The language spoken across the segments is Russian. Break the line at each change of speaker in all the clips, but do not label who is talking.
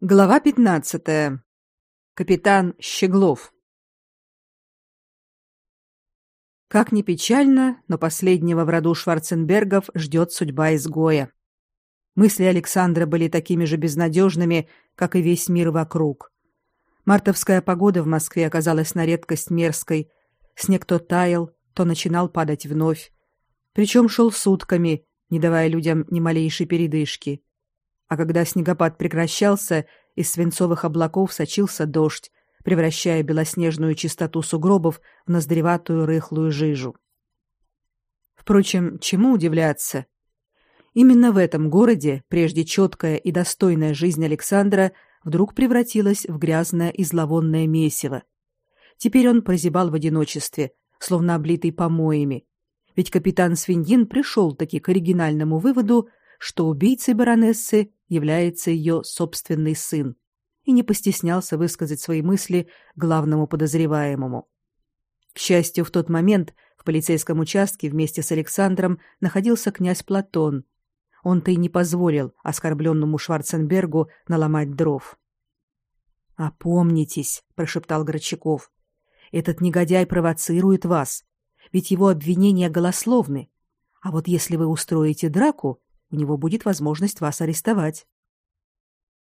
Глава 15. Капитан Щеглов. Как ни печально, но последнего в роду Шварценбергов ждет судьба изгоя. Мысли Александра были такими же безнадежными, как и весь мир вокруг. Мартовская погода в Москве оказалась на редкость мерзкой. Снег то таял, то начинал падать вновь. Причем шел сутками, не давая людям ни малейшей передышки а когда снегопад прекращался, из свинцовых облаков сочился дождь, превращая белоснежную чистоту сугробов в ноздреватую рыхлую жижу. Впрочем, чему удивляться? Именно в этом городе прежде четкая и достойная жизнь Александра вдруг превратилась в грязное и зловонное месиво. Теперь он прозябал в одиночестве, словно облитый помоями. Ведь капитан Свиндин пришел таки к оригинальному выводу, что убийцей баронессы является ее собственный сын, и не постеснялся высказать свои мысли главному подозреваемому. К счастью, в тот момент в полицейском участке вместе с Александром находился князь Платон. Он-то и не позволил оскорбленному Шварценбергу наломать дров. «Опомнитесь», — прошептал Горчаков. «Этот негодяй провоцирует вас, ведь его обвинения голословны. А вот если вы устроите драку, у него будет возможность вас арестовать.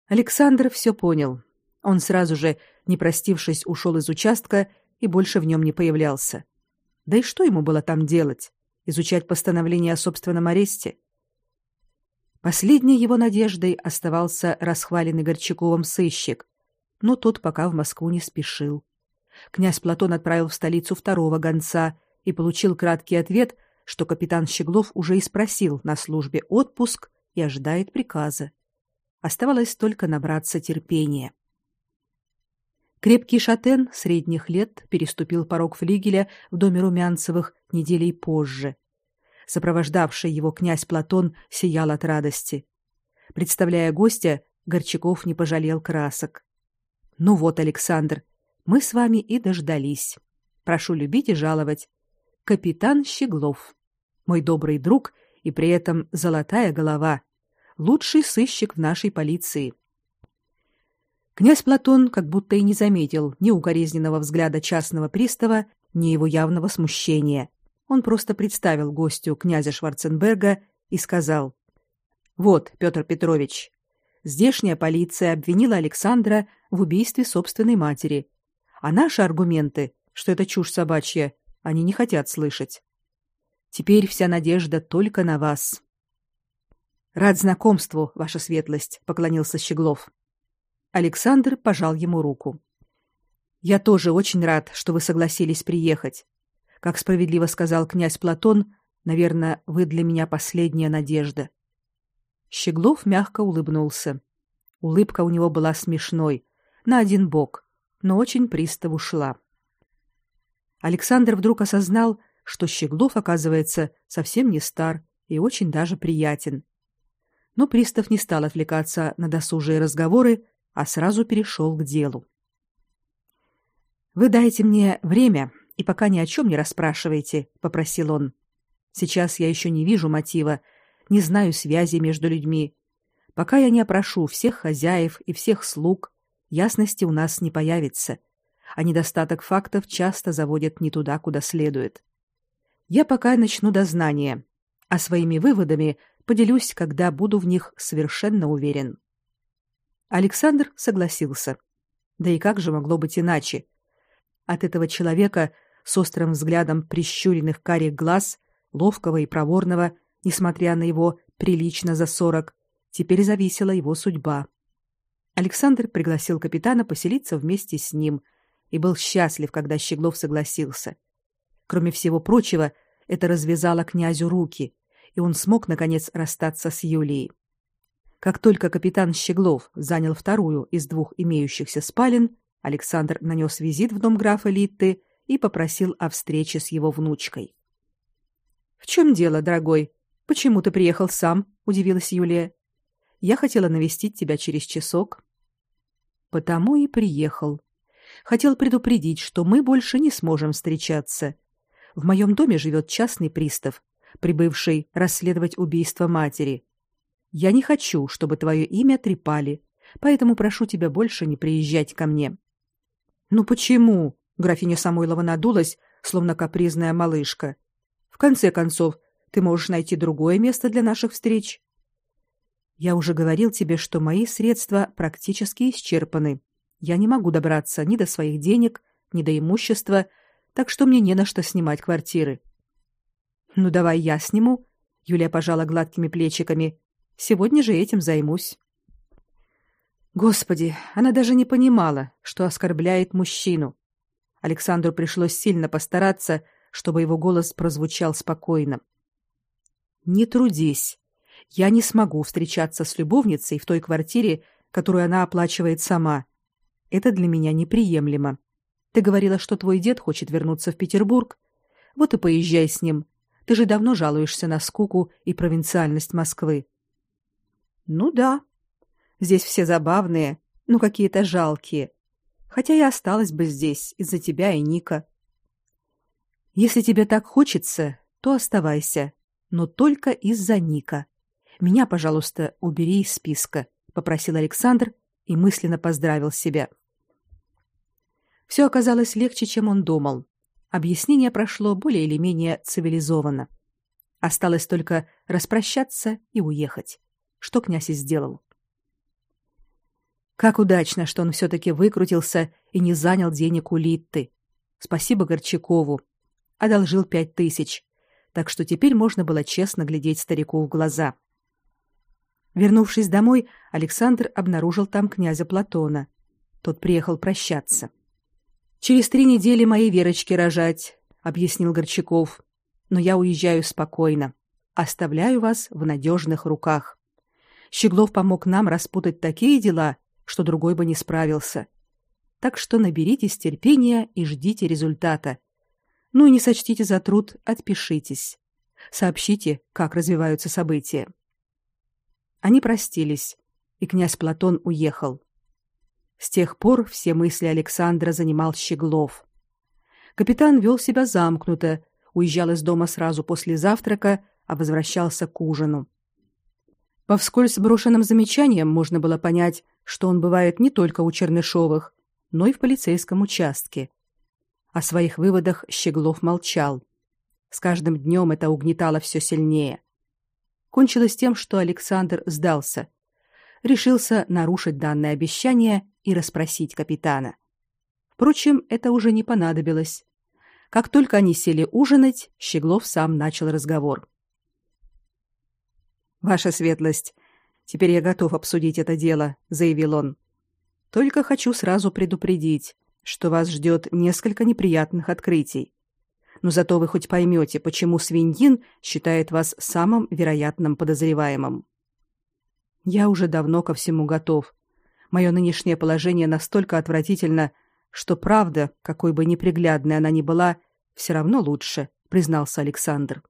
Александр все понял. Он сразу же, не простившись, ушел из участка и больше в нем не появлялся. Да и что ему было там делать? Изучать постановление о собственном аресте? Последней его надеждой оставался расхваленный Горчаковым сыщик, но тот пока в Москву не спешил. Князь Платон отправил в столицу второго гонца и получил краткий ответ — что капитан Щеглов уже и спросил на службе отпуск и ожидает приказа. Оставалось только набраться терпения. Крепкий шатен средних лет переступил порог флигеля в доме Румянцевых неделей позже. Сопровождавший его князь Платон сиял от радости. Представляя гостя, Горчаков не пожалел красок. «Ну вот, Александр, мы с вами и дождались. Прошу любить и жаловать. Капитан Щеглов» мой добрый друг и при этом золотая голова, лучший сыщик в нашей полиции. Князь Платон как будто и не заметил ни укоризненного взгляда частного пристава, ни его явного смущения. Он просто представил гостю князя Шварценберга и сказал: "Вот, Петр Петрович, здешняя полиция обвинила Александра в убийстве собственной матери, а наши аргументы, что это чушь собачья, они не хотят слышать. Теперь вся надежда только на вас. Рад знакомству, ваша светлость, поклонился Щеглов. Александр пожал ему руку. Я тоже очень рад, что вы согласились приехать. Как справедливо сказал князь Платон, наверное, вы для меня последняя надежда. Щеглов мягко улыбнулся. Улыбка у него была смешной, на один бок, но очень приставу шла. Александр вдруг осознал, что Щеглов, оказывается, совсем не стар и очень даже приятен. Но пристав не стал отвлекаться на досужие разговоры, а сразу перешел к делу. Вы дайте мне время и пока ни о чем не расспрашивайте, попросил он. Сейчас я еще не вижу мотива, не знаю связи между людьми. Пока я не опрошу всех хозяев и всех слуг, ясности у нас не появится, а недостаток фактов часто заводит не туда, куда следует. Я пока начну дознание, а своими выводами поделюсь, когда буду в них совершенно уверен. Александр согласился. Да и как же могло быть иначе? От этого человека с острым взглядом прищуренных карих глаз, ловкого и проворного, несмотря на его прилично за сорок, теперь зависела его судьба. Александр пригласил капитана поселиться вместе с ним и был счастлив, когда Щеглов согласился. Кроме всего прочего, это развязало князю руки, и он смог наконец расстаться с Юлией. Как только капитан Щеглов занял вторую из двух имеющихся спален, Александр нанес визит в дом графа Литты и попросил о встрече с его внучкой. В чем дело, дорогой? Почему ты приехал сам? удивилась Юлия. Я хотела навестить тебя через часок. Потому и приехал. Хотел предупредить, что мы больше не сможем встречаться. В моем доме живет частный пристав, прибывший расследовать убийство матери. Я не хочу, чтобы твое имя трепали, Поэтому прошу тебя больше не приезжать ко мне. Ну почему? Графиня Самойлова надулась, словно капризная малышка. В конце концов, ты можешь найти другое место для наших встреч. Я уже говорил тебе, что мои средства практически исчерпаны. Я не могу добраться ни до своих денег, ни до имущества, так что мне не на что снимать квартиры. Ну давай я сниму, Юлия пожала гладкими плечиками. Сегодня же этим займусь. Господи, она даже не понимала, что оскорбляет мужчину. Александру пришлось сильно постараться, чтобы его голос прозвучал спокойно. Не трудись. Я не смогу встречаться с любовницей в той квартире, которую она оплачивает сама. Это для меня неприемлемо. Ты говорила, что твой дед хочет вернуться в Петербург. Вот и поезжай с ним. Ты же давно жалуешься на скуку и провинциальность Москвы. Ну да. Здесь все забавные, но какие-то жалкие. Хотя я осталась бы здесь из-за тебя и Ника. Если тебе так хочется, то оставайся, но только из-за Ника. Меня, пожалуйста, убери из списка, попросил Александр и мысленно поздравил себя. Все оказалось легче, чем он думал. Объяснение прошло более или менее цивилизованно. Осталось только распрощаться и уехать, что князь и сделал. Как удачно, что он все таки выкрутился и не занял денег у Литты. Спасибо Горчакову. Одолжил пять тысяч, так что теперь можно было честно глядеть старику в глаза. Вернувшись домой, Александр обнаружил там князя Платона. Тот приехал прощаться. Через три недели моей Верочке рожать, объяснил Горчаков. Но я уезжаю спокойно, оставляю вас в надежных руках. Щеглов помог нам распутать такие дела, что другой бы не справился. Так что наберитесь терпения и ждите результата. Ну и не сочтите за труд, отпишитесь. Сообщите, как развиваются события. Они простились, и князь Платон уехал. С тех пор все мысли Александра занимал Щеглов. Капитан вел себя замкнуто, уезжал из дома сразу после завтрака, а возвращался к ужину. По вскользь брошенным замечаниям можно было понять, что он бывает не только у Чернышовых, но и в полицейском участке. О своих выводах Щеглов молчал. С каждым днем это угнетало все сильнее. Кончилось тем, что Александр сдался. Решился нарушить данное обещание и расспросить капитана. Впрочем, это уже не понадобилось. Как только они сели ужинать, Щеглов сам начал разговор. Ваша светлость, теперь я готов обсудить это дело, заявил он. Только хочу сразу предупредить, что вас ждет несколько неприятных открытий. Но зато вы хоть поймете, почему Свиньин считает вас самым вероятным подозреваемым. Я уже давно ко всему готов, Мое нынешнее положение настолько отвратительно, что правда, какой бы неприглядной она ни была, все равно лучше, признался Александр.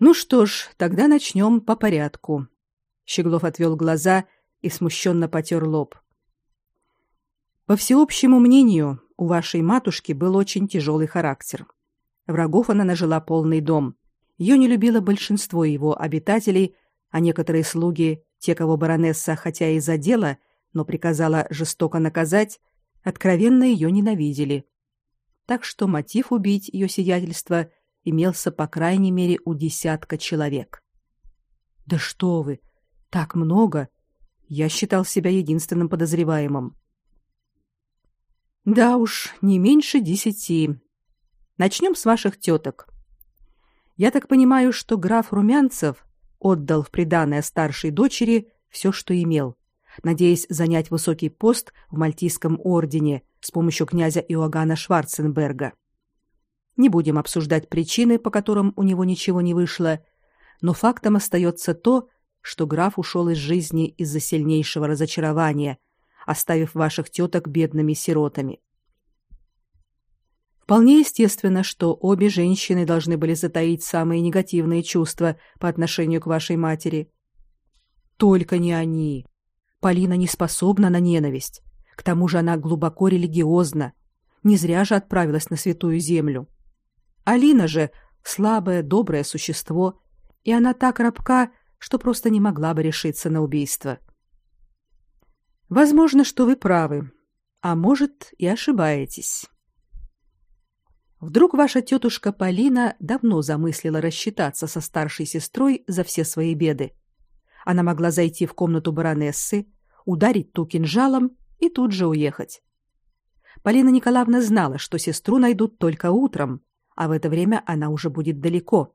Ну что ж, тогда начнем по порядку. Щеглов отвел глаза и смущенно потер лоб. По всеобщему мнению, у вашей матушки был очень тяжелый характер. Врагов она нажила полный дом. Ее не любило большинство его обитателей, а некоторые слуги те, кого баронесса хотя и задела, но приказала жестоко наказать, откровенно ее ненавидели. Так что мотив убить ее сиятельство имелся по крайней мере у десятка человек. Да что вы, так много. Я считал себя единственным подозреваемым. Да уж, не меньше десяти. Начнем с ваших теток. Я так понимаю, что граф Румянцев отдал в приданое старшей дочери все, что имел, надеясь занять высокий пост в Мальтийском ордене с помощью князя Иоганна Шварценберга. Не будем обсуждать причины, по которым у него ничего не вышло, но фактом остается то, что граф ушел из жизни из-за сильнейшего разочарования, оставив ваших теток бедными сиротами. Вполне естественно, что обе женщины должны были затаить самые негативные чувства по отношению к вашей матери. Только не они. Полина не способна на ненависть. К тому же она глубоко религиозна. Не зря же отправилась на святую землю. Алина же слабое, доброе существо, и она так рабка, что просто не могла бы решиться на убийство. Возможно, что вы правы, а может и ошибаетесь. Вдруг ваша тетушка Полина давно замыслила рассчитаться со старшей сестрой за все свои беды. Она могла зайти в комнату баронессы, ударить ту кинжалом и тут же уехать. Полина Николаевна знала, что сестру найдут только утром, а в это время она уже будет далеко.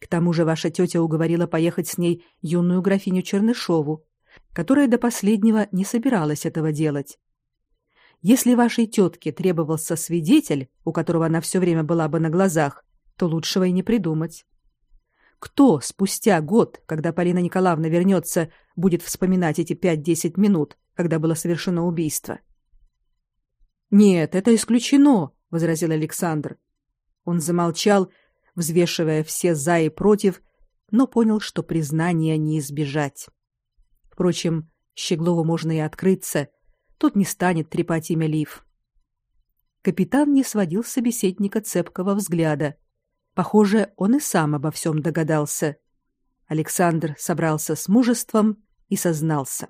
К тому же ваша тетя уговорила поехать с ней юную графиню Чернышову, которая до последнего не собиралась этого делать. Если вашей тетке требовался свидетель, у которого она все время была бы на глазах, то лучшего и не придумать. Кто спустя год, когда Полина Николаевна вернется, будет вспоминать эти пять-десять минут, когда было совершено убийство? Нет, это исключено, возразил Александр. Он замолчал, взвешивая все за и против, но понял, что признания не избежать. Впрочем, Щеглову можно и открыться, тут не станет трепать имя Лив. Капитан не сводил с собеседника цепкого взгляда. Похоже, он и сам обо всем догадался. Александр собрался с мужеством и сознался.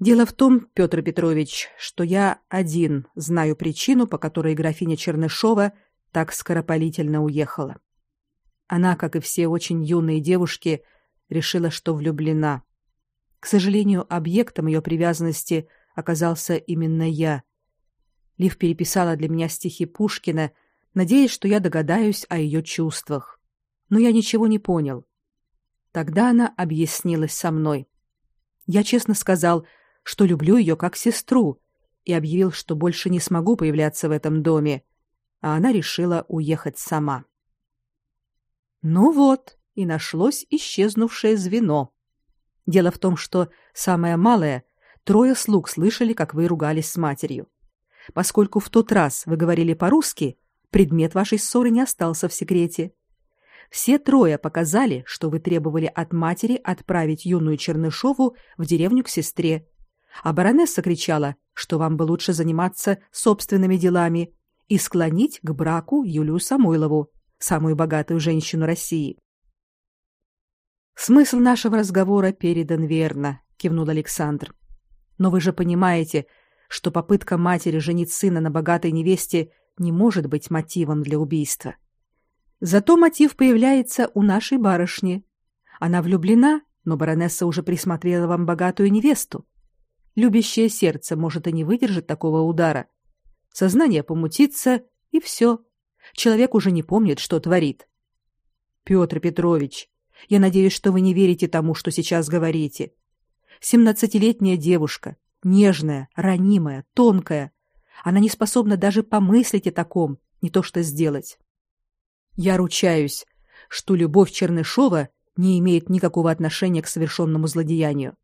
Дело в том, Петр Петрович, что я один знаю причину, по которой графиня Чернышова так скоропалительно уехала. Она, как и все очень юные девушки, решила, что влюблена. К сожалению, объектом ее привязанности оказался именно я. Лив переписала для меня стихи Пушкина, надеясь, что я догадаюсь о ее чувствах. Но я ничего не понял. Тогда она объяснилась со мной. Я честно сказал, что люблю ее как сестру, и объявил, что больше не смогу появляться в этом доме, а она решила уехать сама. Ну вот, и нашлось исчезнувшее звено. Дело в том, что самое малое трое слуг слышали, как вы ругались с матерью. Поскольку в тот раз вы говорили по-русски, предмет вашей ссоры не остался в секрете. Все трое показали, что вы требовали от матери отправить юную Чернышову в деревню к сестре. А баронесса кричала, что вам бы лучше заниматься собственными делами и склонить к браку Юлию Самойлову, самую богатую женщину России. Смысл нашего разговора передан верно, кивнул Александр. Но вы же понимаете, что попытка матери женить сына на богатой невесте не может быть мотивом для убийства. Зато мотив появляется у нашей барышни. Она влюблена, но баронесса уже присмотрела вам богатую невесту. Любящее сердце может и не выдержать такого удара. Сознание помутится, и все. Человек уже не помнит, что творит. Петр Петрович, я надеюсь, что вы не верите тому, что сейчас говорите. Семнадцатилетняя девушка, нежная, ранимая, тонкая. Она не способна даже помыслить о таком, не то что сделать. Я ручаюсь, что любовь Чернышова не имеет никакого отношения к совершенному злодеянию.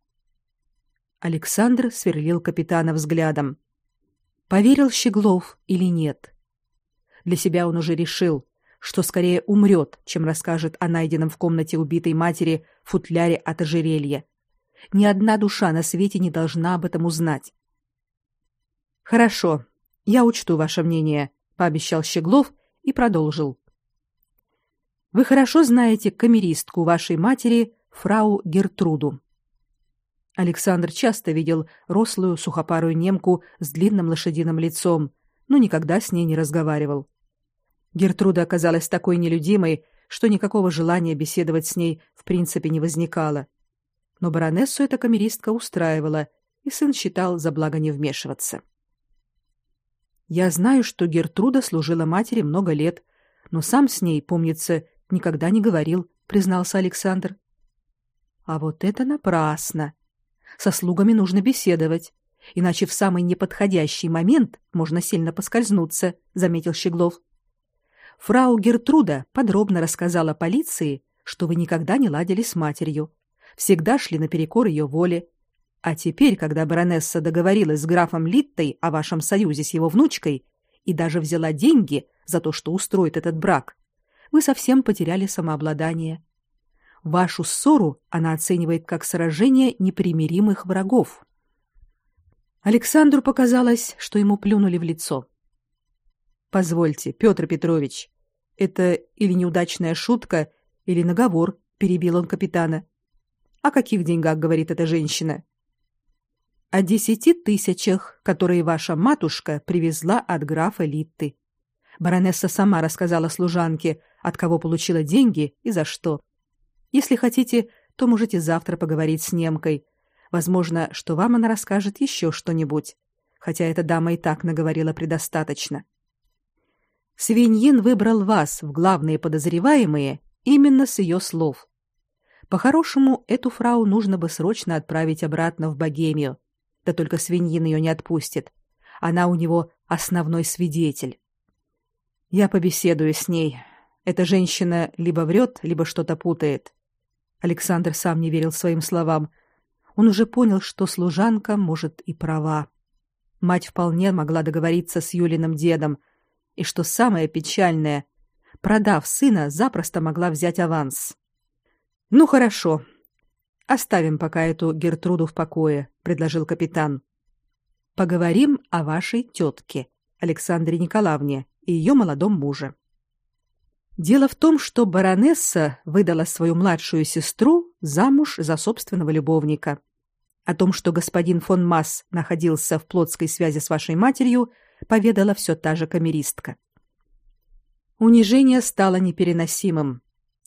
Александр сверлил капитана взглядом. Поверил Щеглов или нет? Для себя он уже решил, что скорее умрет, чем расскажет о найденном в комнате убитой матери футляре от ожерелья. Ни одна душа на свете не должна об этом узнать. Хорошо, я учту ваше мнение, пообещал Щеглов и продолжил. Вы хорошо знаете камеристку вашей матери, фрау Гертруду. Александр часто видел рослую сухопарую немку с длинным лошадиным лицом, но никогда с ней не разговаривал. Гертруда оказалась такой нелюдимой, что никакого желания беседовать с ней в принципе не возникало. Но баронессу эта камеристка устраивала, и сын считал за благо не вмешиваться. Я знаю, что Гертруда служила матери много лет, но сам с ней, помнится, никогда не говорил, признался Александр. А вот это напрасно. Со слугами нужно беседовать, иначе в самый неподходящий момент можно сильно поскользнуться, заметил Щеглов. Фрау Гертруда подробно рассказала полиции, что вы никогда не ладили с матерью, всегда шли наперекор ее воле. А теперь, когда баронесса договорилась с графом Литтой о вашем союзе с его внучкой и даже взяла деньги за то, что устроит этот брак, вы совсем потеряли самообладание. Вашу ссору она оценивает как сражение непримиримых врагов. Александру показалось, что ему плюнули в лицо. Позвольте, Петр Петрович, это или неудачная шутка, или наговор, перебил он капитана. О каких деньгах говорит эта женщина? о десяти тысячах, которые ваша матушка привезла от графа Литты. Баронесса сама рассказала служанке, от кого получила деньги и за что. Если хотите, то можете завтра поговорить с немкой. Возможно, что вам она расскажет еще что-нибудь, хотя эта дама и так наговорила предостаточно. Свиньин выбрал вас в главные подозреваемые именно с ее слов. По-хорошему, эту фрау нужно бы срочно отправить обратно в Богемию. Да только Свиньин ее не отпустит. Она у него основной свидетель. Я побеседую с ней. Эта женщина либо врет, либо что-то путает. Александр сам не верил своим словам. Он уже понял, что служанка может и права. Мать вполне могла договориться с Юлиным дедом, и что самое печальное, продав сына, запросто могла взять аванс. Ну хорошо. Оставим пока эту Гертруду в покое, предложил капитан. Поговорим о вашей тетке, Александре Николаевне, и ее молодом муже. Дело в том, что баронесса выдала свою младшую сестру замуж за собственного любовника. О том, что господин фон Масс находился в плотской связи с вашей матерью, поведала все та же камеристка. Унижение стало непереносимым.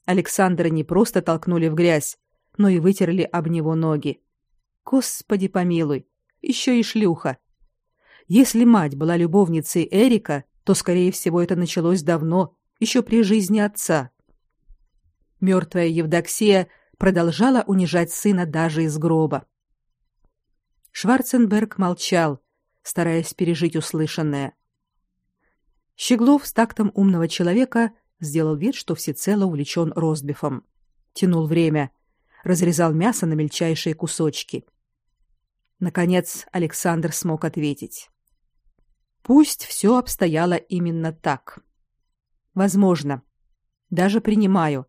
Александра не просто толкнули в грязь, но и вытерли об него ноги. Господи помилуй, еще и шлюха. Если мать была любовницей Эрика, то, скорее всего, это началось давно, еще при жизни отца. Мертвая Евдоксия продолжала унижать сына даже из гроба. Шварценберг молчал, стараясь пережить услышанное. Щеглов с тактом умного человека сделал вид, что всецело увлечен ростбифом. Тянул время, разрезал мясо на мельчайшие кусочки. Наконец Александр смог ответить. Пусть все обстояло именно так. Возможно. Даже принимаю.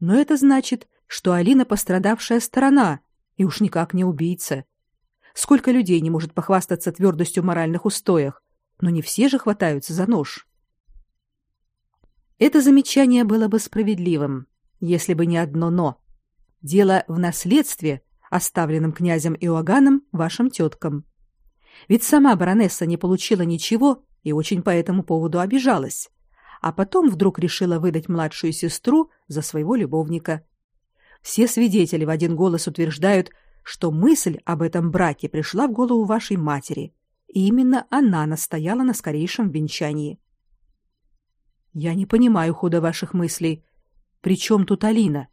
Но это значит, что Алина пострадавшая сторона, и уж никак не убийца. Сколько людей не может похвастаться твердостью моральных устоях, но не все же хватаются за нож. Это замечание было бы справедливым, если бы не одно «но». Дело в наследстве, оставленном князем Иоганном вашим теткам. Ведь сама баронесса не получила ничего и очень по этому поводу обижалась, а потом вдруг решила выдать младшую сестру за своего любовника. Все свидетели в один голос утверждают, что мысль об этом браке пришла в голову вашей матери, и именно она настояла на скорейшем венчании. Я не понимаю хода ваших мыслей. При чем тут Алина?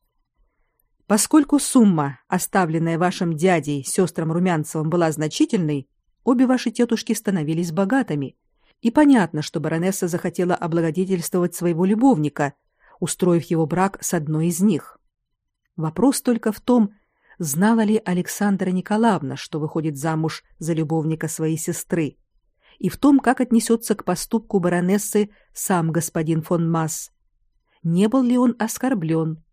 Поскольку сумма, оставленная вашим дядей, сестрам Румянцевым, была значительной, Обе ваши тетушки становились богатыми, и понятно, что баронесса захотела облагодетельствовать своего любовника, устроив его брак с одной из них. Вопрос только в том, знала ли Александра Николаевна, что выходит замуж за любовника своей сестры, и в том, как отнесется к поступку баронессы сам господин фон Масс. Не был ли он оскорблен?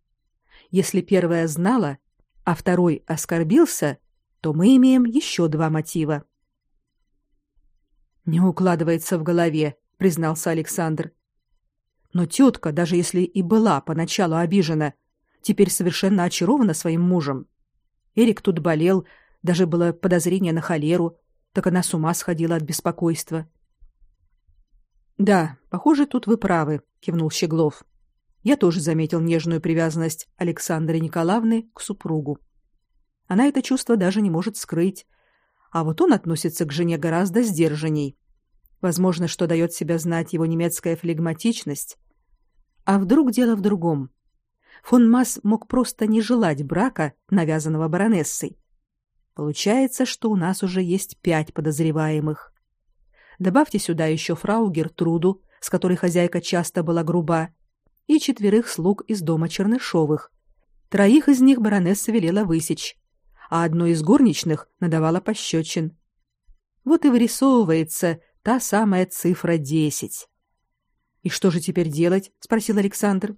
Если первая знала, а второй оскорбился, то мы имеем еще два мотива. Не укладывается в голове, признался Александр. Но тетка, даже если и была поначалу обижена, теперь совершенно очарована своим мужем. Эрик тут болел, даже было подозрение на холеру, так она с ума сходила от беспокойства. Да, похоже, тут вы правы, кивнул Щеглов. Я тоже заметил нежную привязанность Александры Николаевны к супругу. Она это чувство даже не может скрыть, а вот он относится к жене гораздо сдержанней. Возможно, что дает себя знать его немецкая флегматичность. А вдруг дело в другом? Фон Масс мог просто не желать брака, навязанного баронессой. Получается, что у нас уже есть пять подозреваемых. Добавьте сюда еще фрау Гертруду, с которой хозяйка часто была груба, и четверых слуг из дома Чернышовых. Троих из них баронесса велела высечь, а одной из горничных надавала пощечин. Вот и вырисовывается та самая цифра 10. И что же теперь делать? спросил Александр.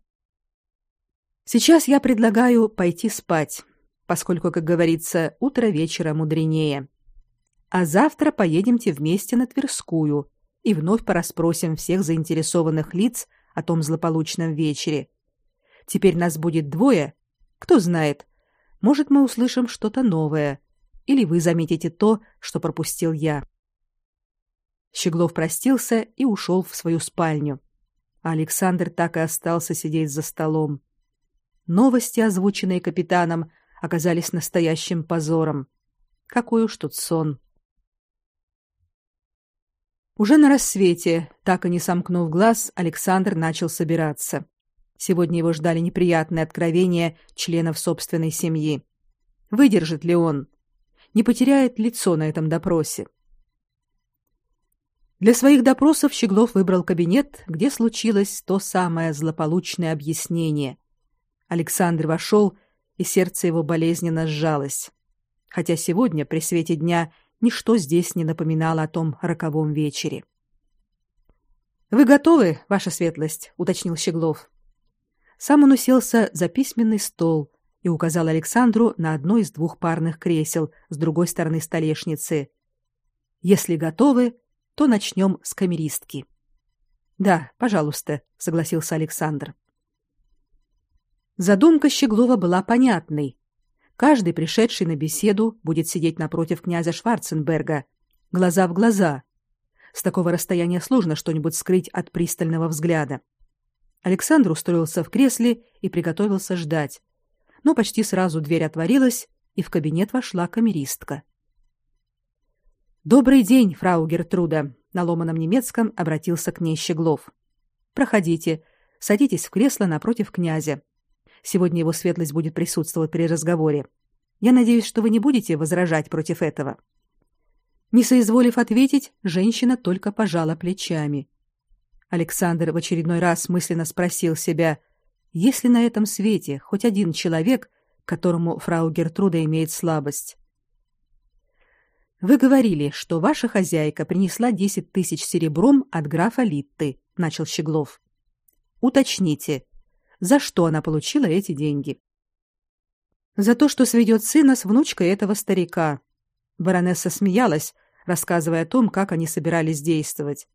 Сейчас я предлагаю пойти спать, поскольку, как говорится, утро вечера мудренее. А завтра поедемте вместе на Тверскую и вновь порасспросим всех заинтересованных лиц о том злополучном вечере. Теперь нас будет двое. Кто знает, может, мы услышим что-то новое. или вы заметите то, что пропустил я. Щеглов простился и ушел в свою спальню. А Александр так и остался сидеть за столом. Новости, озвученные капитаном, оказались настоящим позором. Какой уж тут сон. Уже на рассвете, так и не сомкнув глаз, Александр начал собираться. Сегодня его ждали неприятные откровения членов собственной семьи. Выдержит ли он? Не потеряет лицо на этом допросе? Для своих допросов Щеглов выбрал кабинет, где случилось то самое злополучное объяснение. Александр вошел, и сердце его болезненно сжалось. Хотя сегодня при свете дня ничто здесь не напоминало о том роковом вечере. Вы готовы, ваша светлость, уточнил Щеглов. Сам он уселся за письменный стол и указал Александру на одно из двух парных кресел с другой стороны столешницы. Если готовы, то начнем с камеристки. Да, пожалуйста, согласился Александр. Задумка Щеглова была понятной. Каждый пришедший на беседу будет сидеть напротив князя Шварценберга, глаза в глаза. С такого расстояния сложно что-нибудь скрыть от пристального взгляда. Александр устроился в кресле и приготовился ждать. Но почти сразу дверь отворилась, и в кабинет вошла камеристка. Добрый день, фрау Гертруда, на ломаном немецком обратился к ней Щеглов. Проходите, садитесь в кресло напротив князя. Сегодня его светлость будет присутствовать при разговоре. Я надеюсь, что вы не будете возражать против этого. Не соизволив ответить, женщина только пожала плечами. Александр в очередной раз мысленно спросил себя, есть ли на этом свете хоть один человек, к которому фрау Гертруда имеет слабость. Вы говорили, что ваша хозяйка принесла десять тысяч серебром от графа Литты, начал Щеглов. Уточните, за что она получила эти деньги? За то, что сведет сына с внучкой этого старика. Баронесса смеялась, рассказывая о том, как они собирались действовать.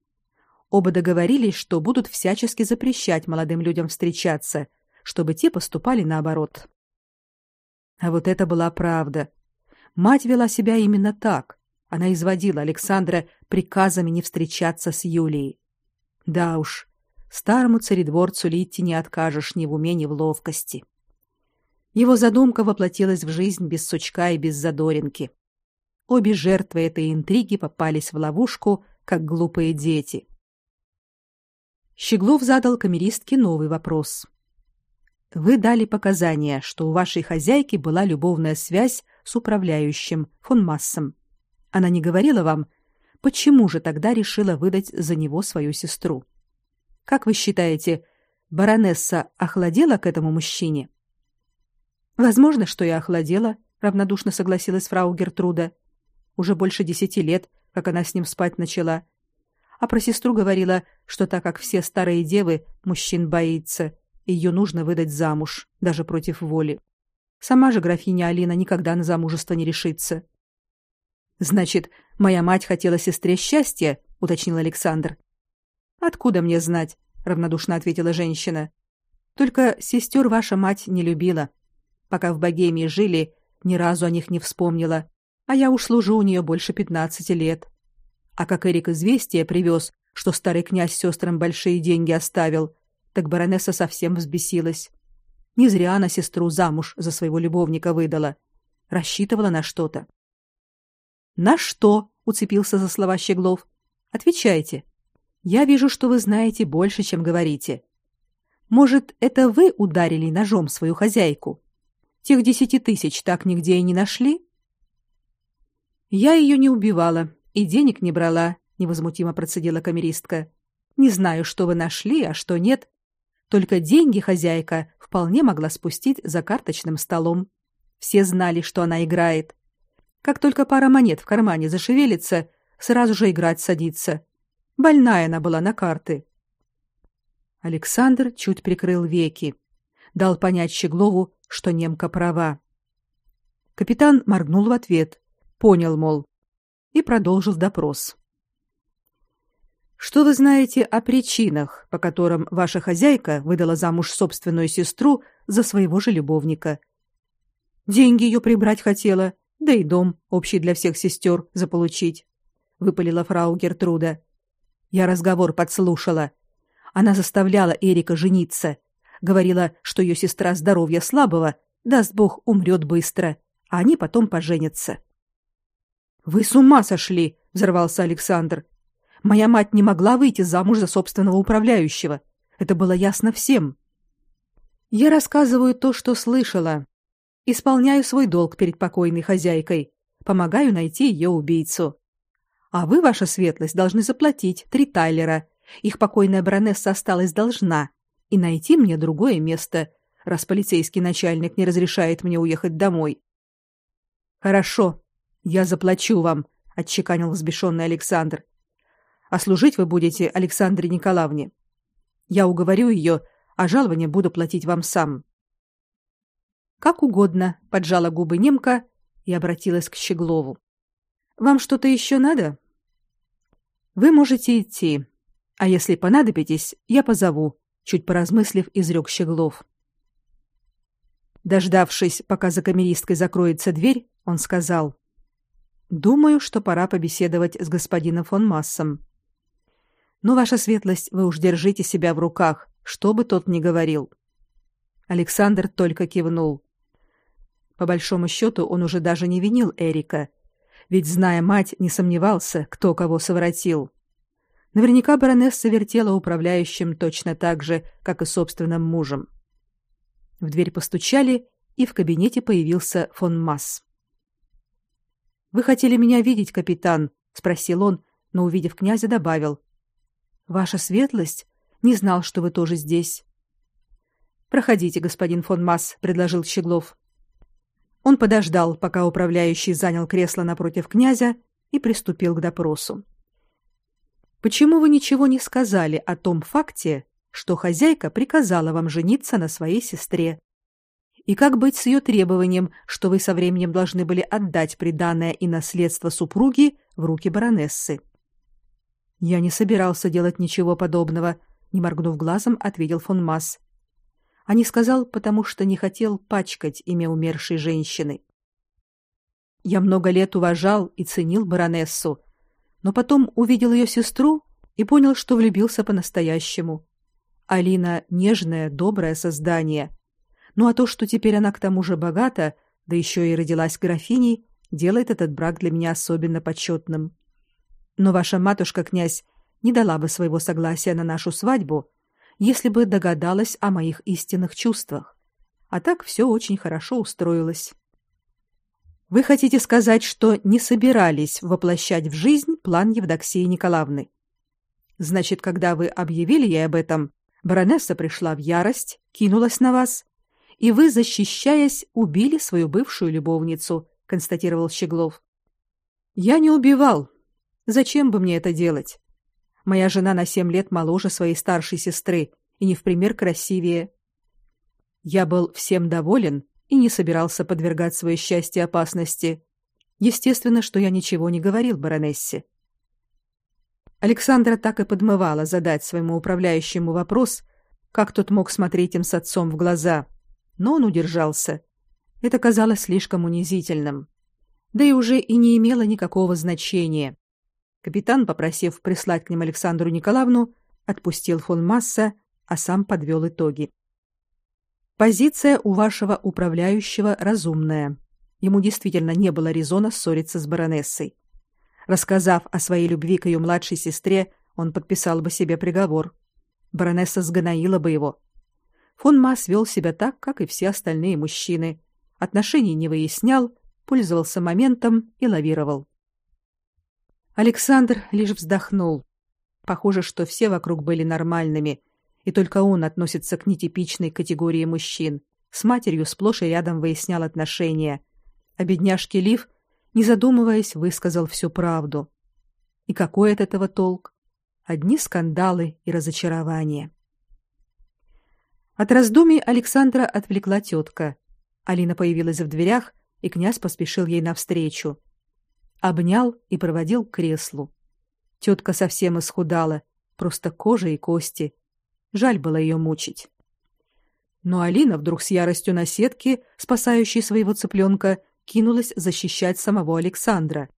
Оба договорились, что будут всячески запрещать молодым людям встречаться, чтобы те поступали наоборот. А вот это была правда. Мать вела себя именно так. Она изводила Александра приказами не встречаться с Юлией. Да уж, старому царедворцу Литти не откажешь ни в уме, ни в ловкости. Его задумка воплотилась в жизнь без сучка и без задоринки. Обе жертвы этой интриги попались в ловушку, как глупые дети. Щеглов задал камеристке новый вопрос. Вы дали показания, что у вашей хозяйки была любовная связь с управляющим фон Массом. Она не говорила вам, почему же тогда решила выдать за него свою сестру? Как вы считаете, баронесса охладела к этому мужчине? Возможно, что и охладела, равнодушно согласилась фрау Гертруда. Уже больше десяти лет, как она с ним спать начала, а про сестру говорила, что так как все старые девы мужчин боится, ее нужно выдать замуж, даже против воли. Сама же графиня Алина никогда на замужество не решится. Значит, моя мать хотела сестре счастья, уточнил Александр. Откуда мне знать? равнодушно ответила женщина. Только сестер ваша мать не любила. Пока в Богемии жили, ни разу о них не вспомнила, а я уж служу у нее больше пятнадцати лет. А как Эрик известие привез, что старый князь сестрам большие деньги оставил, так баронесса совсем взбесилась. Не зря она сестру замуж за своего любовника выдала. Рассчитывала на что-то. На что? уцепился за слова Щеглов. Отвечайте. Я вижу, что вы знаете больше, чем говорите. Может, это вы ударили ножом свою хозяйку? Тех десяти тысяч так нигде и не нашли? Я ее не убивала, и денег не брала, невозмутимо процедила камеристка. Не знаю, что вы нашли, а что нет. Только деньги хозяйка вполне могла спустить за карточным столом. Все знали, что она играет. Как только пара монет в кармане зашевелится, сразу же играть садится. Больная она была на карты. Александр чуть прикрыл веки, дал понять Щеглову, что немка права. Капитан моргнул в ответ, понял, мол, и продолжил допрос. Что вы знаете о причинах, по которым ваша хозяйка выдала замуж собственную сестру за своего же любовника? Деньги ее прибрать хотела, да и дом, общий для всех сестер, заполучить, выпалила фрау Гертруда. Я разговор подслушала. Она заставляла Эрика жениться, говорила, что ее сестра здоровья слабого, даст бог, умрет быстро, а они потом поженятся. Вы с ума сошли, взорвался Александр. Моя мать не могла выйти замуж за собственного управляющего. Это было ясно всем. Я рассказываю то, что слышала. Исполняю свой долг перед покойной хозяйкой, помогаю найти ее убийцу. А вы, ваша светлость, должны заплатить три тайлера. Их покойная баронесса осталась должна и найти мне другое место, раз полицейский начальник не разрешает мне уехать домой. Хорошо, я заплачу вам, отчеканил взбешенный Александр. А служить вы будете Александре Николаевне. Я уговорю ее, а жалование буду платить вам сам. Как угодно, поджала губы немка и обратилась к Щеглову. Вам что-то еще надо? Вы можете идти. А если понадобитесь, я позову, чуть поразмыслив, изрек Щеглов. Дождавшись, пока за камеристкой закроется дверь, он сказал: "Думаю, что пора побеседовать с господином фон Массом. Ну, ваша светлость, вы уж держите себя в руках, что бы тот ни говорил". Александр только кивнул. По большому счету, он уже даже не винил Эрика, ведь зная мать, не сомневался, кто кого совратил. Наверняка баронесса вертела управляющим точно так же, как и собственным мужем. В дверь постучали, и в кабинете появился фон Масс. Вы хотели меня видеть, капитан, спросил он, но увидев князя, добавил: Ваша светлость, не знал, что вы тоже здесь. Проходите, господин фон Масс, предложил Щеглов. Он подождал, пока управляющий занял кресло напротив князя и приступил к допросу. Почему вы ничего не сказали о том факте, что хозяйка приказала вам жениться на своей сестре. И как быть с ее требованием, что вы со временем должны были отдать приданое и наследство супруги в руки баронессы? Я не собирался делать ничего подобного, не моргнув глазом, ответил фон Масс. А не сказал, потому что не хотел пачкать имя умершей женщины. Я много лет уважал и ценил баронессу, но потом увидел ее сестру и понял, что влюбился по-настоящему. Алина нежное, доброе создание. Ну а то, что теперь она к тому же богата, да еще и родилась графиней, делает этот брак для меня особенно почетным. Но ваша матушка, князь, не дала бы своего согласия на нашу свадьбу, если бы догадалась о моих истинных чувствах. А так все очень хорошо устроилось. Вы хотите сказать, что не собирались воплощать в жизнь план Евдоксии Николаевны? Значит, когда вы объявили ей об этом, Баронесса пришла в ярость, кинулась на вас, и вы, защищаясь, убили свою бывшую любовницу, констатировал Щеглов. Я не убивал. Зачем бы мне это делать? Моя жена на семь лет моложе своей старшей сестры и не в пример красивее. Я был всем доволен и не собирался подвергать свое счастье опасности. Естественно, что я ничего не говорил баронессе. Александра так и подмывала задать своему управляющему вопрос, как тот мог смотреть им с отцом в глаза, но он удержался. Это казалось слишком унизительным. Да и уже и не имело никакого значения. Капитан, попросив прислать к ним Александру Николаевну, отпустил фон Масса, а сам подвел итоги. Позиция у вашего управляющего разумная. Ему действительно не было резона ссориться с баронессой. Рассказав о своей любви к ее младшей сестре, он подписал бы себе приговор. Баронесса сгноила бы его. Фон Мас вел себя так, как и все остальные мужчины. Отношений не выяснял, пользовался моментом и лавировал. Александр лишь вздохнул. Похоже, что все вокруг были нормальными, и только он относится к нетипичной категории мужчин. С матерью сплошь и рядом выяснял отношения. А бедняжке Лив не задумываясь, высказал всю правду. И какой от этого толк? Одни скандалы и разочарования. От раздумий Александра отвлекла тетка. Алина появилась в дверях, и князь поспешил ей навстречу. Обнял и проводил к креслу. Тетка совсем исхудала, просто кожа и кости. Жаль было ее мучить. Но Алина вдруг с яростью наседки, спасающей своего цыпленка, кинулась защищать самого Александра.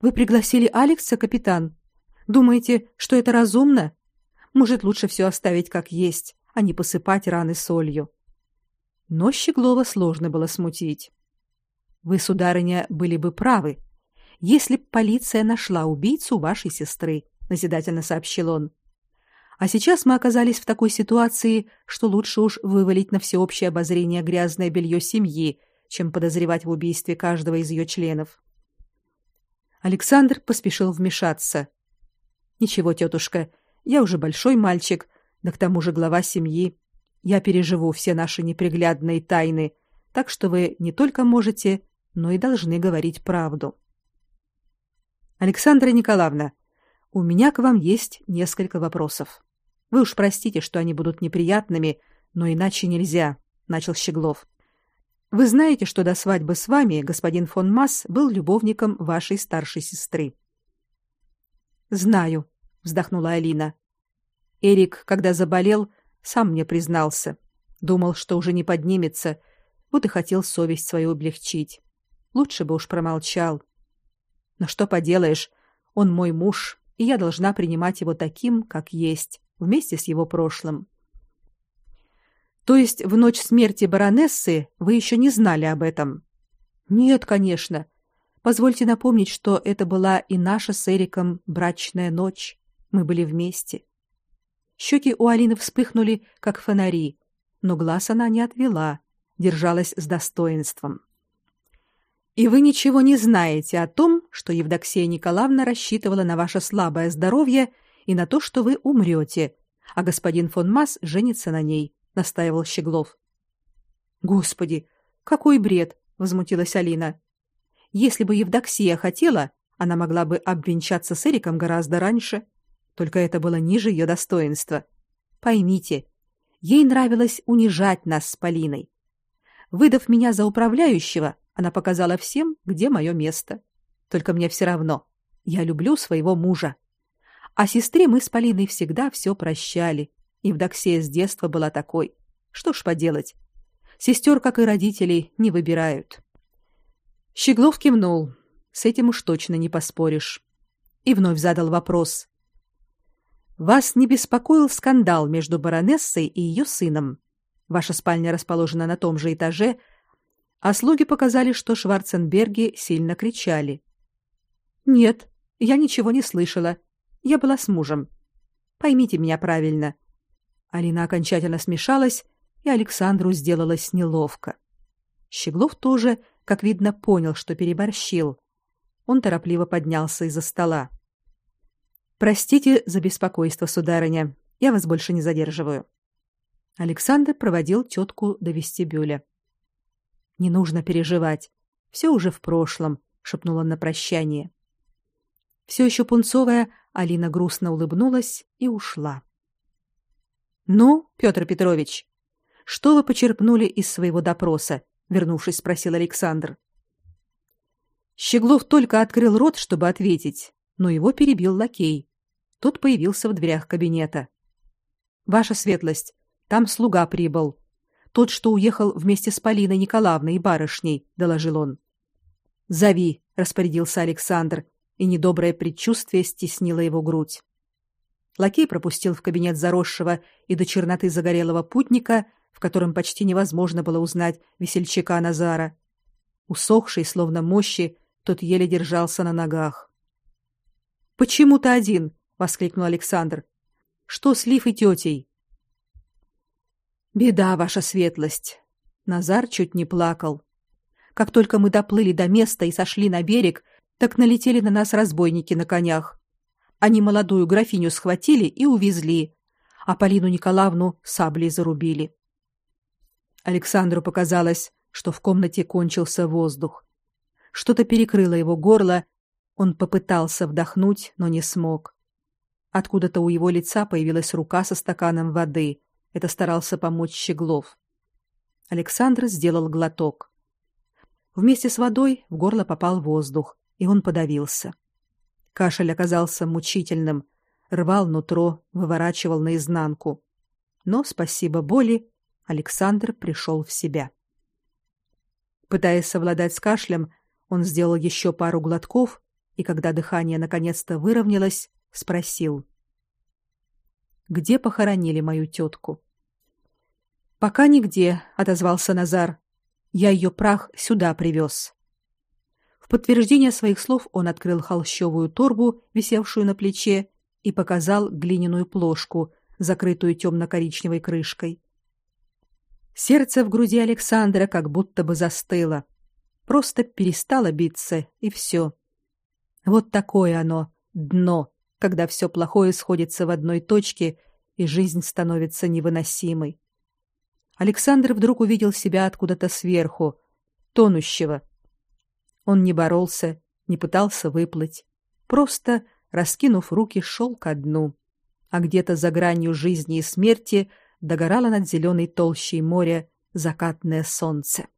Вы пригласили Алекса, капитан? Думаете, что это разумно? Может, лучше все оставить как есть, а не посыпать раны солью. Но Щеглова сложно было смутить. Вы, сударыня, были бы правы, если б полиция нашла убийцу вашей сестры, назидательно сообщил он. А сейчас мы оказались в такой ситуации, что лучше уж вывалить на всеобщее обозрение грязное белье семьи, чем подозревать в убийстве каждого из ее членов. Александр поспешил вмешаться. Ничего, тетушка, я уже большой мальчик, да к тому же глава семьи. Я переживу все наши неприглядные тайны, так что вы не только можете, но и должны говорить правду. Александра Николаевна, у меня к вам есть несколько вопросов. Вы уж простите, что они будут неприятными, но иначе нельзя, начал Щеглов. Вы знаете, что до свадьбы с вами господин фон Масс был любовником вашей старшей сестры. Знаю, вздохнула Алина. Эрик, когда заболел, сам мне признался. Думал, что уже не поднимется, вот и хотел совесть свою облегчить. Лучше бы уж промолчал. Но что поделаешь, он мой муж, и я должна принимать его таким, как есть, вместе с его прошлым. То есть в ночь смерти баронессы вы еще не знали об этом? Нет, конечно. Позвольте напомнить, что это была и наша с Эриком брачная ночь. Мы были вместе. Щеки у Алины вспыхнули, как фонари, но глаз она не отвела, держалась с достоинством. И вы ничего не знаете о том, что Евдоксия Николаевна рассчитывала на ваше слабое здоровье и на то, что вы умрете, а господин фон Масс женится на ней, настаивал Щеглов. Господи, какой бред, возмутилась Алина. Если бы Евдоксия хотела, она могла бы обвенчаться с Эриком гораздо раньше, только это было ниже ее достоинства. Поймите, ей нравилось унижать нас с Полиной. Выдав меня за управляющего, она показала всем, где мое место. Только мне все равно. Я люблю своего мужа. А сестре мы с Полиной всегда все прощали. И Евдоксия с детства была такой. Что ж поделать? Сестер, как и родителей, не выбирают. Щеглов кивнул. С этим уж точно не поспоришь. И вновь задал вопрос. Вас не беспокоил скандал между баронессой и ее сыном? Ваша спальня расположена на том же этаже, а слуги показали, что Шварценберги сильно кричали. Нет, я ничего не слышала. Я была с мужем. Поймите меня правильно. Алина окончательно смешалась, и Александру сделалось неловко. Щеглов тоже, как видно, понял, что переборщил. Он торопливо поднялся из-за стола. Простите за беспокойство, сударыня. Я вас больше не задерживаю. Александр проводил тетку до вестибюля. Не нужно переживать. Все уже в прошлом, шепнула на прощание. Все еще пунцовая, Алина грустно улыбнулась и ушла. Ну, Петр Петрович, что вы почерпнули из своего допроса? вернувшись, спросил Александр. Щеглов только открыл рот, чтобы ответить, но его перебил лакей. Тот появился в дверях кабинета. Ваша светлость, там слуга прибыл. Тот, что уехал вместе с Полиной Николаевной и барышней, доложил он. Зови, распорядился Александр, и недоброе предчувствие стеснило его грудь. Лакей пропустил в кабинет заросшего и до черноты загорелого путника, в котором почти невозможно было узнать весельчака Назара. Усохший, словно мощи, тот еле держался на ногах. «Почему ты один?» — воскликнул Александр. «Что с Лив и тетей?» Беда, ваша светлость. Назар чуть не плакал. Как только мы доплыли до места и сошли на берег, так налетели на нас разбойники на конях. Они молодую графиню схватили и увезли, а Полину Николаевну саблей зарубили. Александру показалось, что в комнате кончился воздух. Что-то перекрыло его горло, он попытался вдохнуть, но не смог. Откуда-то у его лица появилась рука со стаканом воды. Это старался помочь Щеглов. Александр сделал глоток. Вместе с водой в горло попал воздух, и он подавился. Кашель оказался мучительным, рвал нутро, выворачивал наизнанку. Но спасибо боли, Александр пришел в себя. Пытаясь совладать с кашлем, он сделал еще пару глотков и, когда дыхание наконец-то выровнялось, спросил. «Где похоронили мою тетку?» «Пока нигде», — отозвался Назар. «Я ее прах сюда привез». В подтверждение своих слов он открыл холщовую торбу, висевшую на плече, и показал глиняную плошку, закрытую темно-коричневой крышкой. Сердце в груди Александра как будто бы застыло. Просто перестало биться, и все. Вот такое оно, дно, когда все плохое сходится в одной точке, и жизнь становится невыносимой. Александр вдруг увидел себя откуда-то сверху, тонущего. Он не боролся, не пытался выплыть, просто, раскинув руки, шел ко дну. А где-то за гранью жизни и смерти догорало над зеленой толщей моря закатное солнце.